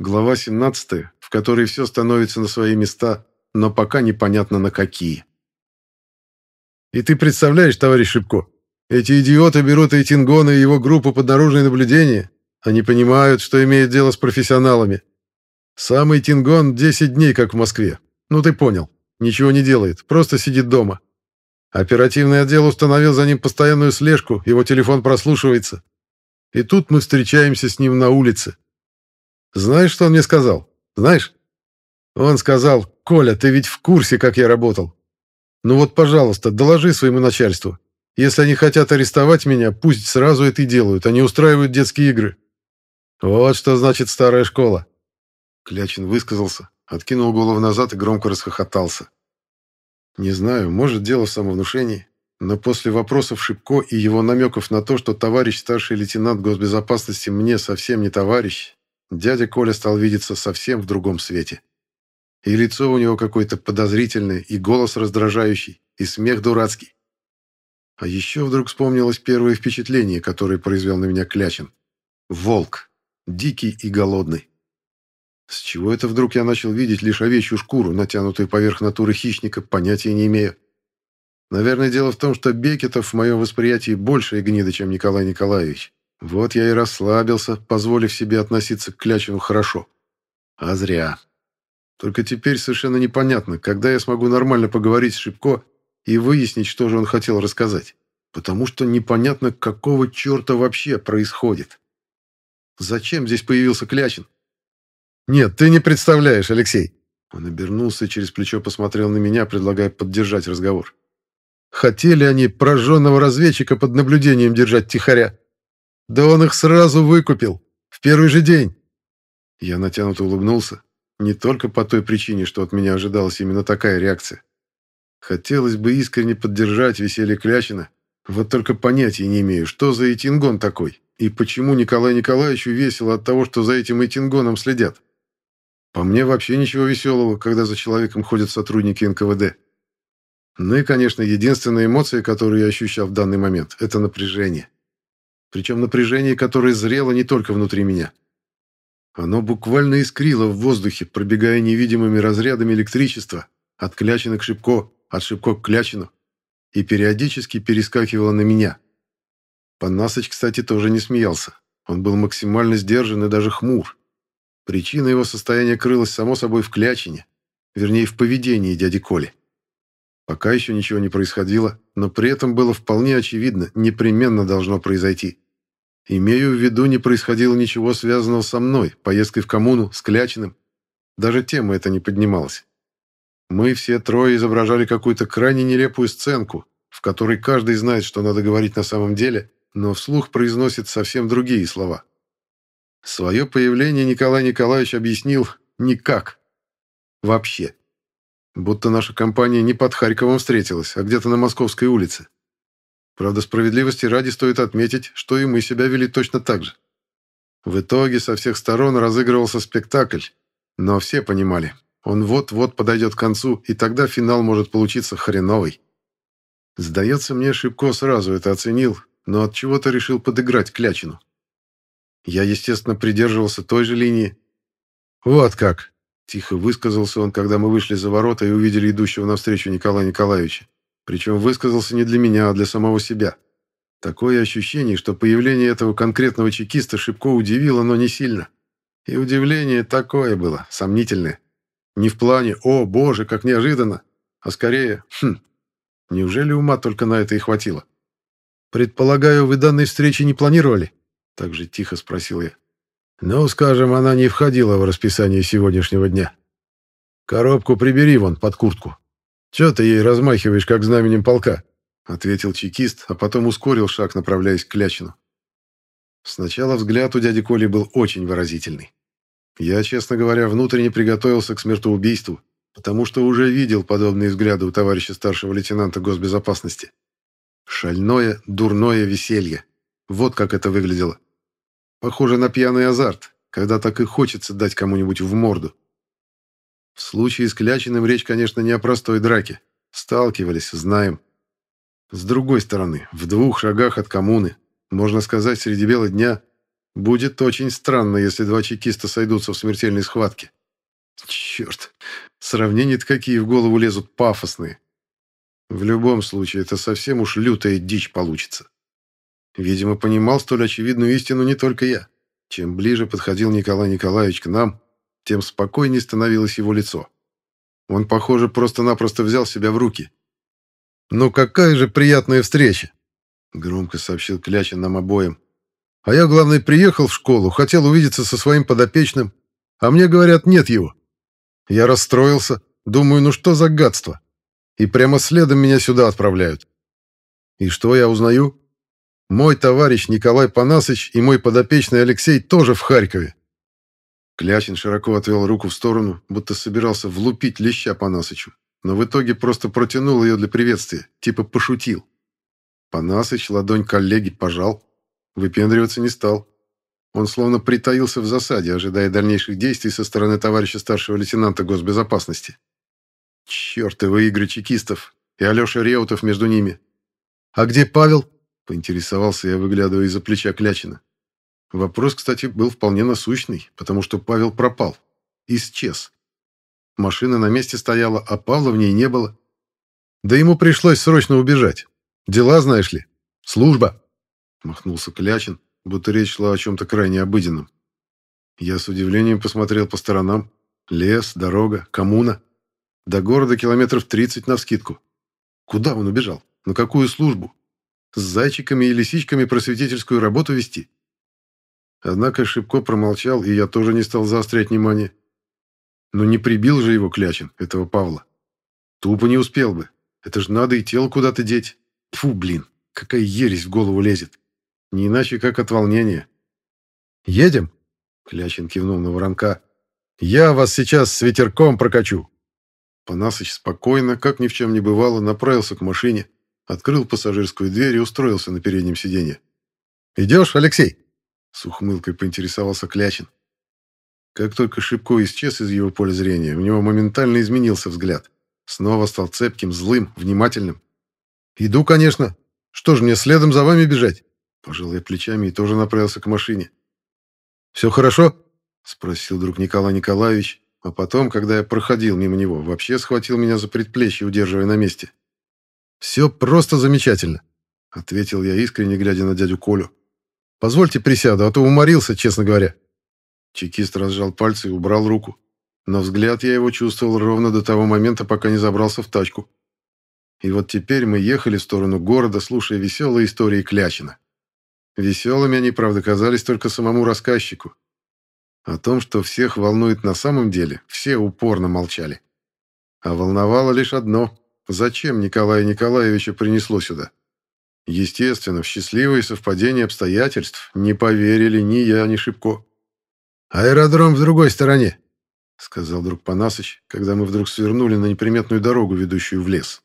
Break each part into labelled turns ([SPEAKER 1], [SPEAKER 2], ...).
[SPEAKER 1] Глава 17, в которой все становится на свои места, но пока непонятно на какие. И ты представляешь, товарищ Шипко, эти идиоты берут Эйтингона и его группу под наружное наблюдение. Они понимают, что имеют дело с профессионалами. Сам Эйтингон 10 дней как в Москве. Ну ты понял. Ничего не делает, просто сидит дома. Оперативный отдел установил за ним постоянную слежку, его телефон прослушивается. И тут мы встречаемся с ним на улице. Знаешь, что он мне сказал? Знаешь? Он сказал, «Коля, ты ведь в курсе, как я работал. Ну вот, пожалуйста, доложи своему начальству. Если они хотят арестовать меня, пусть сразу это и делают, они устраивают детские игры». Вот что значит старая школа. Клячин высказался, откинул голову назад и громко расхохотался. Не знаю, может, дело в самовнушении, но после вопросов Шипко и его намеков на то, что товарищ старший лейтенант госбезопасности мне совсем не товарищ, дядя Коля стал видеться совсем в другом свете. И лицо у него какое-то подозрительное, и голос раздражающий, и смех дурацкий. А еще вдруг вспомнилось первое впечатление, которое произвел на меня Клячин. Волк. Дикий и голодный. С чего это вдруг я начал видеть лишь овечью шкуру, натянутую поверх натуры хищника, понятия не имею. Наверное, дело в том, что Бекетов в моем восприятии больше гнида, чем Николай Николаевич. Вот я и расслабился, позволив себе относиться к Клячину хорошо. А зря. Только теперь совершенно непонятно, когда я смогу нормально поговорить с Шипко и выяснить, что же он хотел рассказать. Потому что непонятно, какого черта вообще происходит. Зачем здесь появился Клячин? «Нет, ты не представляешь, Алексей!» Он обернулся и через плечо посмотрел на меня, предлагая поддержать разговор. «Хотели они прожженного разведчика под наблюдением держать тихоря. Да он их сразу выкупил. В первый же день!» Я натянуто улыбнулся. Не только по той причине, что от меня ожидалась именно такая реакция. Хотелось бы искренне поддержать веселье Клячина, вот только понятия не имею, что за Этингон такой, и почему Николаю Николаевичу весело от того, что за этим Этингоном следят. По мне вообще ничего веселого, когда за человеком ходят сотрудники НКВД. Ну и, конечно, единственная эмоция, которую я ощущал в данный момент, это напряжение. Причем напряжение, которое зрело не только внутри меня. Оно буквально искрило в воздухе, пробегая невидимыми разрядами электричества от Клячина к Шипко, от Шипко к Клячину, и периодически перескакивало на меня. Панасыч, кстати, тоже не смеялся. Он был максимально сдержан и даже хмур. Причина его состояния крылась, само собой, в клячине, вернее, в поведении дяди Коли. Пока еще ничего не происходило, но при этом было вполне очевидно, непременно должно произойти. Имею в виду, не происходило ничего связанного со мной, поездкой в коммуну, с Клячиным. Даже тема эта не поднималась. Мы все трое изображали какую-то крайне нелепую сценку, в которой каждый знает, что надо говорить на самом деле, но вслух произносит совсем другие слова. Свое появление Николай Николаевич объяснил никак. Вообще. Будто наша компания не под Харьковом встретилась, а где-то на Московской улице. Правда, справедливости ради стоит отметить, что и мы себя вели точно так же. В итоге со всех сторон разыгрывался спектакль, но все понимали, он вот-вот подойдет к концу, и тогда финал может получиться хреновый. Сдается мне, Шибко сразу это оценил, но от чего то решил подыграть Клячину. Я, естественно, придерживался той же линии. «Вот как!» – тихо высказался он, когда мы вышли за ворота и увидели идущего навстречу Николая Николаевича. Причем высказался не для меня, а для самого себя. Такое ощущение, что появление этого конкретного чекиста Шибко удивило, но не сильно. И удивление такое было, сомнительное. Не в плане «О, боже, как неожиданно!», а скорее «Хм, неужели ума только на это и хватило?» «Предполагаю, вы данной встречи не планировали?» Так же тихо спросил я. Ну, скажем, она не входила в расписание сегодняшнего дня. Коробку прибери вон под куртку. Че ты ей размахиваешь, как знаменем полка? Ответил чекист, а потом ускорил шаг, направляясь к Клячину. Сначала взгляд у дяди Коли был очень выразительный. Я, честно говоря, внутренне приготовился к смертоубийству, потому что уже видел подобные взгляды у товарища старшего лейтенанта госбезопасности. Шальное, дурное веселье. Вот как это выглядело. Похоже на пьяный азарт, когда так и хочется дать кому-нибудь в морду. В случае с Клячиным речь, конечно, не о простой драке. Сталкивались, знаем. С другой стороны, в двух шагах от коммуны, можно сказать, среди бела дня, Будет очень странно, если два чекиста сойдутся в смертельной схватке. Черт, сравнения-то какие в голову лезут пафосные. В любом случае, это совсем уж лютая дичь получится. Видимо, понимал столь очевидную истину не только я. Чем ближе подходил Николай Николаевич к нам, тем спокойнее становилось его лицо. Он, похоже, просто-напросто взял себя в руки. «Ну какая же приятная встреча!» — громко сообщил Клячин нам обоим. «А я, главное, приехал в школу, хотел увидеться со своим подопечным, а мне говорят, нет его. Я расстроился, думаю, ну что за гадство? И прямо следом меня сюда отправляют. И что я узнаю? Мой товарищ Николай Панасыч и мой подопечный Алексей тоже в Харькове. Клячин широко отвел руку в сторону, будто собирался влупить леща по Насычу, но в итоге просто протянул ее для приветствия, типа пошутил. Панасыч ладонь коллеги пожал, выпендриваться не стал. Он словно притаился в засаде, ожидая дальнейших действий со стороны товарища старшего лейтенанта госбезопасности. Чертовы игры чекистов и Алеша Реутов между ними. «А где Павел?» — поинтересовался я, выглядывая из-за плеча Клячина. Вопрос, кстати, был вполне насущный, потому что Павел пропал. Исчез. Машина на месте стояла, а Павла в ней не было. Да ему пришлось срочно убежать. Дела, знаешь ли. Служба. Махнулся Клячин, будто речь шла о чем-то крайне обыденном. Я с удивлением посмотрел по сторонам. Лес, дорога, коммуна. До города километров 30 навскидку. Куда он убежал? На какую службу? С зайчиками и лисичками просветительскую работу вести? Однако Шибко промолчал, и я тоже не стал заострять внимание. Но не прибил же его Клячин, этого Павла. Тупо не успел бы. Это же надо и тело куда-то деть. Фу, блин, какая ересь в голову лезет. Не иначе, как от волнения. «Едем?» — Клячин кивнул на воронка. «Я вас сейчас с ветерком прокачу». Панасыч спокойно, как ни в чем не бывало, направился к машине, открыл пассажирскую дверь и устроился на переднем сиденье. «Идешь, Алексей?» С ухмылкой поинтересовался Клячин. Как только Шибко исчез из его поля зрения, у него моментально изменился взгляд. Снова стал цепким, злым, внимательным. «Иду, конечно. Что ж, мне следом за вами бежать?» Пожал я плечами и тоже направился к машине. «Все хорошо?» — спросил друг Николай Николаевич, а потом, когда я проходил мимо него, вообще схватил меня за предплечье, удерживая на месте. «Все просто замечательно», — ответил я искренне, глядя на дядю Колю. Позвольте присяду, а то уморился, честно говоря». Чекист разжал пальцы и убрал руку. Но взгляд я его чувствовал ровно до того момента, пока не забрался в тачку. И вот теперь мы ехали в сторону города, слушая веселые истории Клячина. Веселыми они, правда, казались только самому рассказчику. О том, что всех волнует на самом деле, все упорно молчали. А волновало лишь одно – зачем Николая Николаевича принесло сюда? Естественно, в счастливые совпадения обстоятельств не поверили ни я, ни Шибко. «Аэродром в другой стороне», — сказал друг Панасыч, когда мы вдруг свернули на неприметную дорогу, ведущую в лес.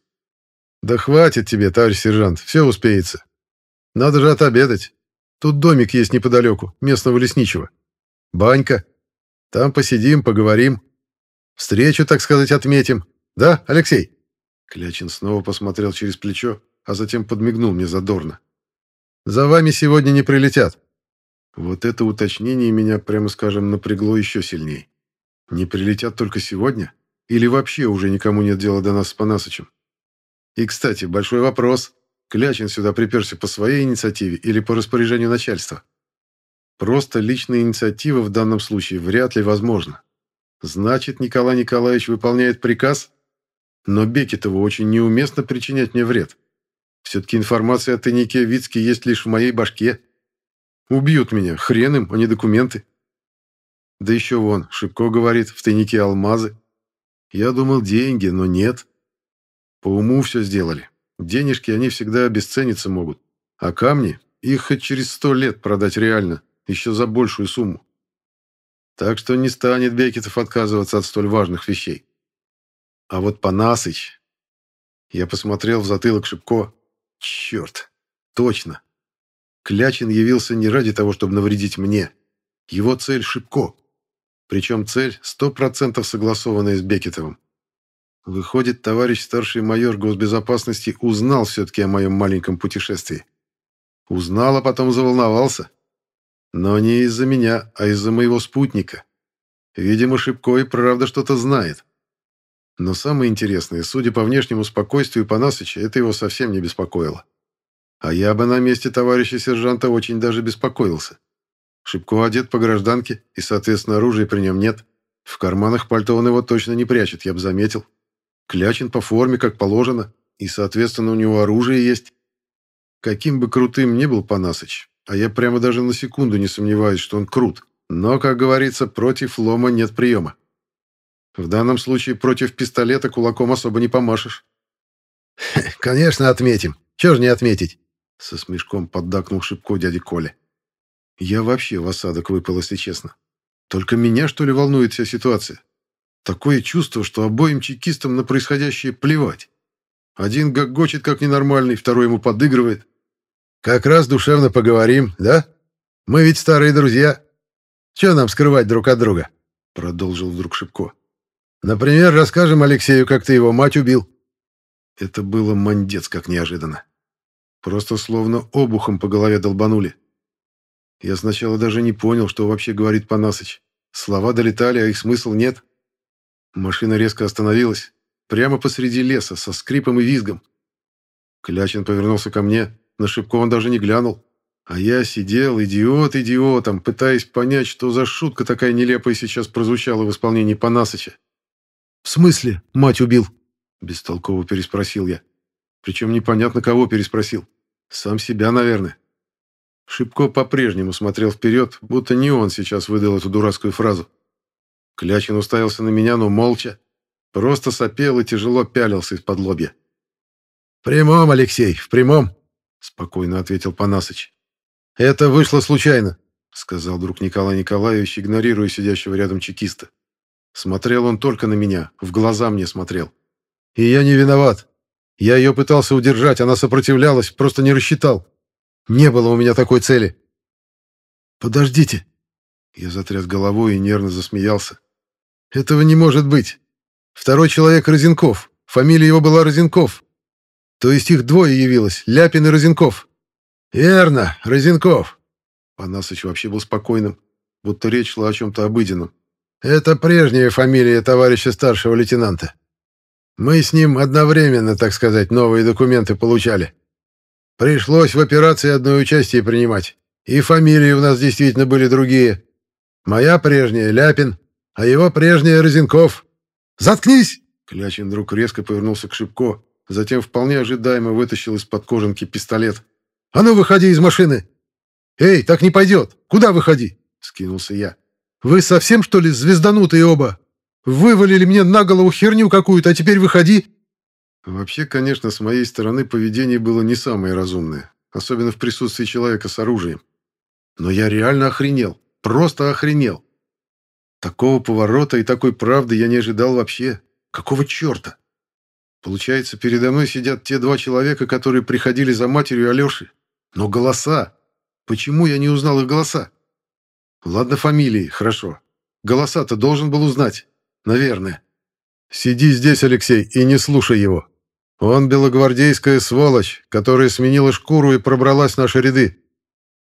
[SPEAKER 1] «Да хватит тебе, товарищ сержант, все успеется. Надо же отобедать. Тут домик есть неподалеку, местного лесничего. Банька. Там посидим, поговорим. Встречу, так сказать, отметим. Да, Алексей?» Клячин снова посмотрел через плечо, а затем подмигнул мне задорно. «За вами сегодня не прилетят». Вот это уточнение меня, прямо скажем, напрягло еще сильнее. Не прилетят только сегодня? Или вообще уже никому нет дела до нас с Панасычем? И, кстати, большой вопрос. Клячин сюда приперся по своей инициативе или по распоряжению начальства? Просто личная инициатива в данном случае вряд ли возможна. Значит, Николай Николаевич выполняет приказ? Но Бекетову очень неуместно причинять мне вред. Все-таки информация о тайнике Вицке есть лишь в моей башке. Убьют меня, хрен им, а не документы. Да еще вон, Шипко говорит, в тайнике алмазы. Я думал, деньги, но нет. По уму все сделали. Денежки они всегда обесцениться могут. А камни, их хоть через сто лет продать реально, еще за большую сумму. Так что не станет Бекетов отказываться от столь важных вещей. А вот Панасыч... Я посмотрел в затылок Шипко. Черт, точно. Клячин явился не ради того, чтобы навредить мне. Его цель — Шипко. Причем цель сто процентов согласованная с Бекетовым. Выходит, товарищ старший майор госбезопасности узнал все-таки о моем маленьком путешествии. Узнал, а потом заволновался. Но не из-за меня, а из-за моего спутника. Видимо, Шибко и правда что-то знает. Но самое интересное, судя по внешнему спокойствию Панасыча, это его совсем не беспокоило. А я бы на месте товарища сержанта очень даже беспокоился. Шибко одет по гражданке, и, соответственно, оружия при нем нет. В карманах пальто он его точно не прячет, я бы заметил. Клячин по форме, как положено, и, соответственно, у него оружие есть. Каким бы крутым ни был Панасыч, а я прямо даже на секунду не сомневаюсь, что он крут, но, как говорится, против лома нет приема. В данном случае против пистолета кулаком особо не помашешь.
[SPEAKER 2] «Конечно, отметим. Чего ж не отметить?»
[SPEAKER 1] Со смешком поддакнул Шипко дяде Коле. Я вообще в осадок выпал, если честно. Только меня, что ли, волнует вся ситуация? Такое чувство, что обоим чекистам на происходящее плевать. Один гогочет как ненормальный, второй ему подыгрывает.
[SPEAKER 2] Как раз душевно поговорим, да? Мы ведь старые друзья. Чего нам скрывать друг от друга? Продолжил вдруг Шипко. Например, расскажем Алексею, как ты его мать убил.
[SPEAKER 1] Это было мандец как неожиданно. Просто словно обухом по голове долбанули. Я сначала даже не понял, что вообще говорит Панасыч. Слова долетали, а их смысл нет. Машина резко остановилась. Прямо посреди леса, со скрипом и визгом. Клячин повернулся ко мне. На шибко он даже не глянул. А я сидел, идиот идиотом, пытаясь понять, что за шутка такая нелепая сейчас прозвучала в исполнении Панасыча.
[SPEAKER 2] «В смысле мать убил?»
[SPEAKER 1] Бестолково переспросил я. Причем непонятно, кого переспросил. Сам себя, наверное. Шибко по-прежнему смотрел вперед, будто не он сейчас выдал эту дурацкую фразу. Клячин уставился на меня, но молча. Просто сопел и тяжело пялился из-под лобья.
[SPEAKER 2] «В прямом, Алексей, в прямом», —
[SPEAKER 1] спокойно ответил Панасыч.
[SPEAKER 2] «Это вышло случайно», —
[SPEAKER 1] сказал друг Николай Николаевич, игнорируя сидящего рядом чекиста. Смотрел он только на меня, в глаза мне смотрел.
[SPEAKER 2] И я не виноват. Я ее пытался удержать, она сопротивлялась, просто не рассчитал. Не было у меня такой цели.
[SPEAKER 1] Подождите. Я затряс головой и нервно засмеялся.
[SPEAKER 2] Этого не может быть. Второй человек Розенков. Фамилия его была Розенков. То есть их двое явилось, Ляпин и Розенков. Верно, Розенков.
[SPEAKER 1] Панасыч вообще был спокойным, будто речь шла о чем-то обыденном.
[SPEAKER 2] Это прежняя фамилия товарища старшего лейтенанта. Мы с ним одновременно, так сказать, новые документы получали. Пришлось в операции одно участие принимать. И фамилии у нас действительно были другие. Моя прежняя — Ляпин, а его прежняя — Розенков. «Заткнись!»
[SPEAKER 1] Клячин вдруг резко повернулся к Шибко, затем вполне ожидаемо вытащил из-под кожанки пистолет.
[SPEAKER 2] «А ну, выходи из машины!» «Эй, так не пойдет! Куда выходи?» — скинулся я. Вы совсем, что ли, звезданутые оба? Вывалили мне на голову херню какую-то, а теперь выходи!»
[SPEAKER 1] Вообще, конечно, с моей стороны поведение было не самое разумное, особенно в присутствии человека с оружием. Но я реально охренел, просто охренел. Такого поворота и такой правды я не ожидал вообще. Какого черта? Получается, передо мной сидят те два человека, которые приходили за матерью Алеши. Но голоса! Почему я не узнал их голоса? Ладно, фамилии, хорошо. Голоса-то должен был узнать. Наверное. Сиди здесь, Алексей, и не слушай его. Он белогвардейская сволочь, которая сменила шкуру и пробралась в наши ряды.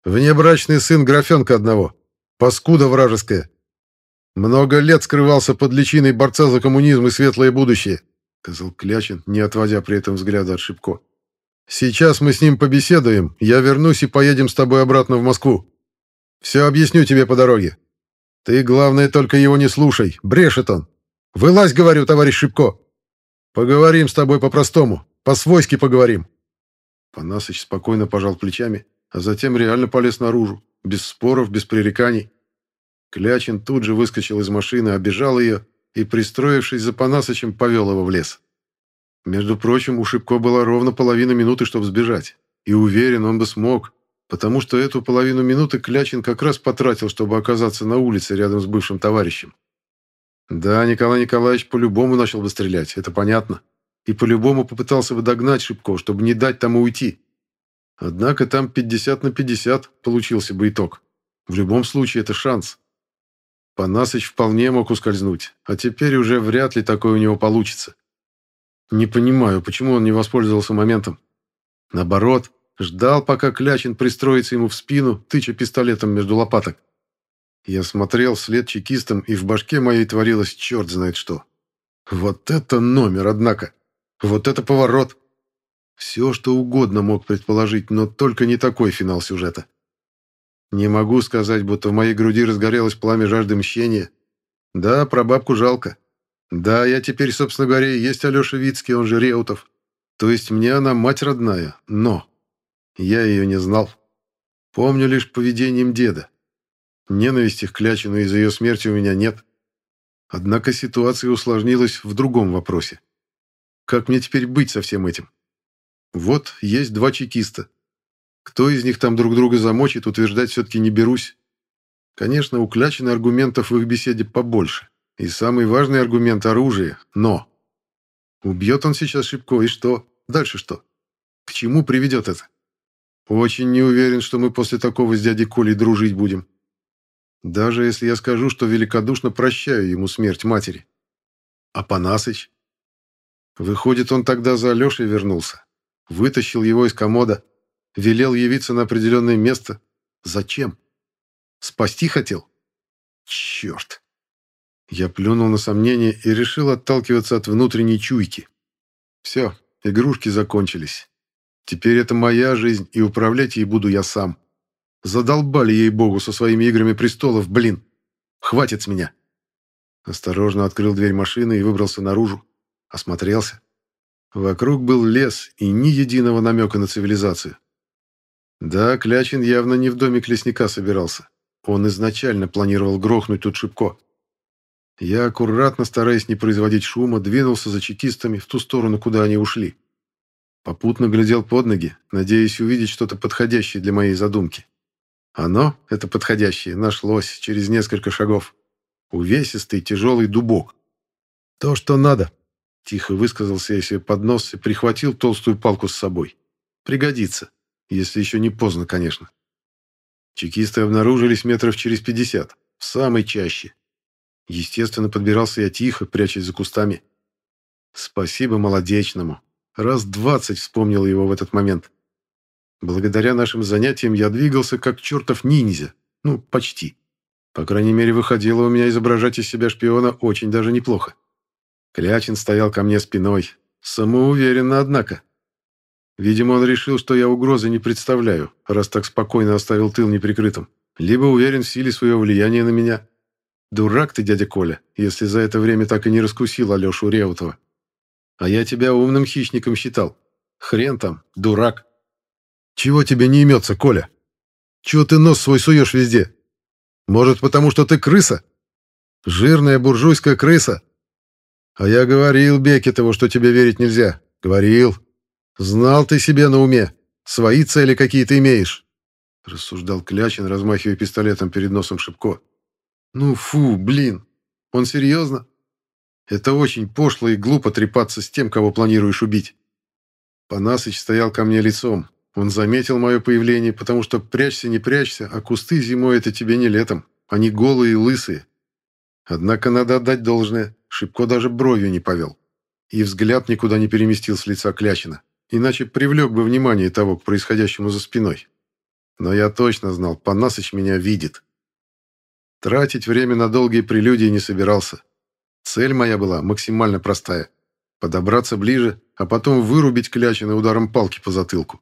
[SPEAKER 1] Внебрачный сын графенка одного. Паскуда вражеская. Много лет скрывался под личиной борца за коммунизм и светлое будущее, сказал Клячин, не отводя при этом взгляда от Шибко. Сейчас мы с ним побеседуем, я вернусь и поедем с тобой обратно в Москву. Все объясню тебе по дороге. Ты, главное, только его не слушай. Брешет он. Вылазь, говорю, товарищ Шибко. Поговорим с тобой по-простому. По-свойски поговорим. Панасыч спокойно пожал плечами, а затем реально полез наружу. Без споров, без пререканий. Клячин тут же выскочил из машины, обежал ее и, пристроившись за Панасычем, повел его в лес. Между прочим, у Шибко была ровно половина минуты, чтобы сбежать. И уверен, он бы смог, потому что эту половину минуты Клячин как раз потратил, чтобы оказаться на улице рядом с бывшим товарищем. Да, Николай Николаевич по-любому начал бы стрелять, это понятно. И по-любому попытался бы догнать Шибко, чтобы не дать тому уйти. Однако там 50 на 50 получился бы итог. В любом случае это шанс. Панасыч вполне мог ускользнуть, а теперь уже вряд ли такое у него получится. Не понимаю, почему он не воспользовался моментом. Наоборот, Ждал, пока Клячин пристроится ему в спину, тыча пистолетом между лопаток. Я смотрел вслед чекистам, и в башке моей творилось черт знает что. Вот это номер, однако! Вот это поворот! Все, что угодно мог предположить, но только не такой финал сюжета. Не могу сказать, будто в моей груди разгорелось пламя жажды мщения. Да, про бабку жалко. Да, я теперь, собственно говоря, есть Алеша Вицкий, он же Реутов. То есть мне она мать родная, но... Я ее не знал. Помню лишь поведением деда. Ненависти к Клячину из-за ее смерти у меня нет. Однако ситуация усложнилась в другом вопросе. Как мне теперь быть со всем этим? Вот есть два чекиста. Кто из них там друг друга замочит, утверждать все-таки не берусь. Конечно, у Клячина аргументов в их беседе побольше. И самый важный аргумент – оружие. Но! Убьет он сейчас Шибко, и что? Дальше что? К чему приведет это? Очень не уверен, что мы после такого с дядей Колей дружить будем. Даже если я скажу, что великодушно прощаю ему смерть матери. А Панасыч? Выходит, он тогда за Алешей вернулся. Вытащил его из комода, велел явиться на определенное место. Зачем? Спасти хотел? Черт! Я плюнул на сомнения и решил отталкиваться от внутренней чуйки. Все, игрушки закончились. Теперь это моя жизнь, и управлять ей буду я сам. Задолбали ей-богу со своими играми престолов, блин. Хватит с меня. Осторожно открыл дверь машины и выбрался наружу. Осмотрелся. Вокруг был лес и ни единого намека на цивилизацию. Да, Клячин явно не в домик лесника собирался. Он изначально планировал грохнуть тут Шибко. Я, аккуратно, стараясь не производить шума, двинулся за чекистами в ту сторону, куда они ушли. Попутно глядел под ноги, надеясь увидеть что-то подходящее для моей задумки. Оно, это подходящее, нашлось через несколько шагов. Увесистый тяжелый дубок. «То, что надо», — тихо высказался я себе под нос и прихватил толстую палку с собой. «Пригодится, если еще не поздно, конечно». Чекисты обнаружились метров через пятьдесят, в самой чаще. Естественно, подбирался я тихо, прячась за кустами. Спасибо молодечному. Раз двадцать вспомнил его в этот момент. Благодаря нашим занятиям я двигался как чертов ниндзя. Ну, почти. По крайней мере, выходило у меня изображать из себя шпиона очень даже неплохо. Клячин стоял ко мне спиной. Самоуверенно, однако. Видимо, он решил, что я угрозы не представляю, раз так спокойно оставил тыл неприкрытым. Либо уверен в силе своего влияния на меня. Дурак ты, дядя Коля, если за это время так и не раскусил Алешу Реутова. А я тебя умным хищником считал. Хрен там, дурак. Чего тебе не имется, Коля? Чего ты нос свой суешь везде? Может, потому что ты крыса? Жирная буржуйская крыса? А я говорил Бекетову, что тебе верить нельзя. Говорил. Знал ты себе на уме. Свои цели какие-то имеешь. Рассуждал Клячин, размахивая пистолетом перед носом Шипко. Ну фу, блин. Он серьезно? Это очень пошло и глупо трепаться с тем, кого планируешь убить. Панасыч стоял ко мне лицом. Он заметил мое появление, потому что прячься, не прячься, а кусты зимой это тебе не летом. Они голые и лысые. Однако надо отдать должное. Шибко даже бровью не повел. И взгляд никуда не переместил с лица Клячина. Иначе привлек бы внимание того к происходящему за спиной. Но я точно знал, Панасыч меня видит. Тратить время на долгие прелюдии не собирался. Цель моя была максимально простая. Подобраться ближе, а потом вырубить Клячина ударом палки по затылку.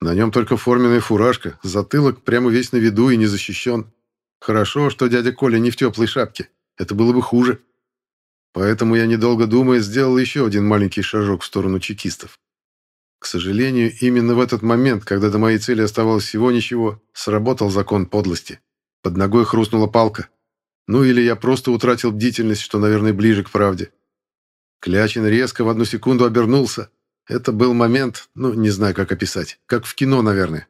[SPEAKER 1] На нем только форменная фуражка, затылок прямо весь на виду и не защищен. Хорошо, что дядя Коля не в теплой шапке. Это было бы хуже. Поэтому я, недолго думая, сделал еще один маленький шажок в сторону чекистов. К сожалению, именно в этот момент, когда до моей цели оставалось всего ничего, сработал закон подлости. Под ногой хрустнула палка. Ну или я просто утратил бдительность, что, наверное, ближе к правде. Клячин резко в одну секунду обернулся, это был момент, ну, не знаю, как описать, как в кино, наверное.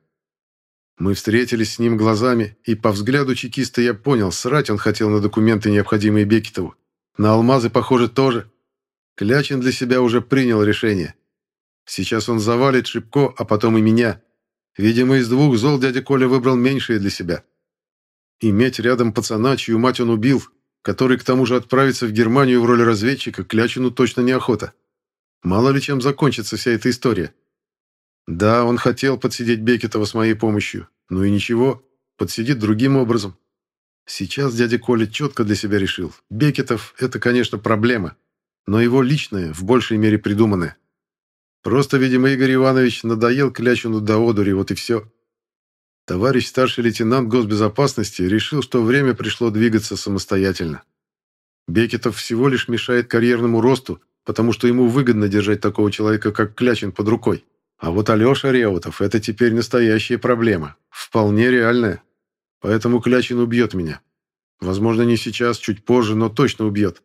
[SPEAKER 1] Мы встретились с ним глазами, и по взгляду чекиста я понял, срать он хотел на документы, необходимые Бекетову. На алмазы, похоже, тоже. Клячин для себя уже принял решение. Сейчас он завалит Шибко, а потом и меня. Видимо, из двух зол дядя Коля выбрал меньшее для себя. Иметь рядом пацана, чью мать он убил, который к тому же отправится в Германию в роли разведчика, Клячину точно неохота. Мало ли чем закончится вся эта история. Да, он хотел подсидеть Бекетова с моей помощью. Ну и ничего, подсидит другим образом. Сейчас дядя Коля четко для себя решил. Бекетов – это, конечно, проблема, но его личное, в большей мере придуманное. Просто, видимо, Игорь Иванович надоел Клячуну до одури, вот и все. Товарищ старший лейтенант госбезопасности решил, что время пришло двигаться самостоятельно. Бекетов всего лишь мешает карьерному росту, потому что ему выгодно держать такого человека, как Клячин, под рукой. А вот Алеша Реутов – это теперь настоящая проблема. Вполне реальная. Поэтому Клячин убьет меня. Возможно, не сейчас, чуть позже, но точно убьет.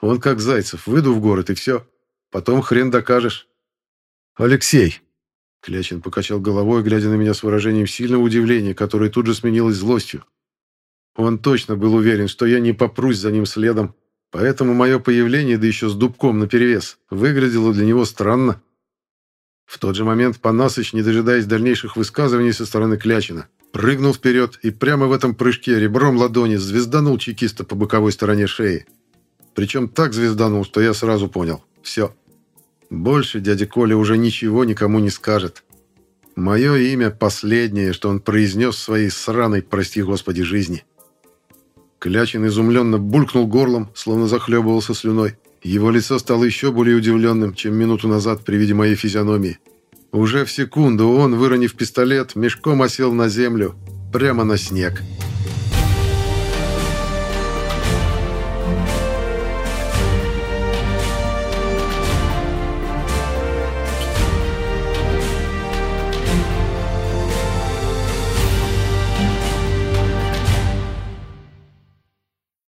[SPEAKER 1] Он как Зайцев, выйду в город и все. Потом хрен докажешь. «Алексей!» Клячин покачал головой, глядя на меня с выражением сильного удивления, которое тут же сменилось злостью. Он точно был уверен, что я не попрусь за ним следом, поэтому мое появление, да еще с дубком наперевес, выглядело для него странно. В тот же момент Панасыч, не дожидаясь дальнейших высказываний со стороны Клячина, прыгнул вперед и прямо в этом прыжке ребром ладони звезданул чекиста по боковой стороне шеи. Причем так звезданул, что я сразу понял. Все. Больше дядя Коля уже ничего никому не скажет. Мое имя последнее, что он произнес в своей сраной, прости господи, жизни. Клячин изумленно булькнул горлом, словно захлебывался слюной. Его лицо стало еще более удивленным, чем минуту назад при виде моей физиономии. Уже в секунду он, выронив пистолет, мешком осел на землю, прямо на снег. «Снег».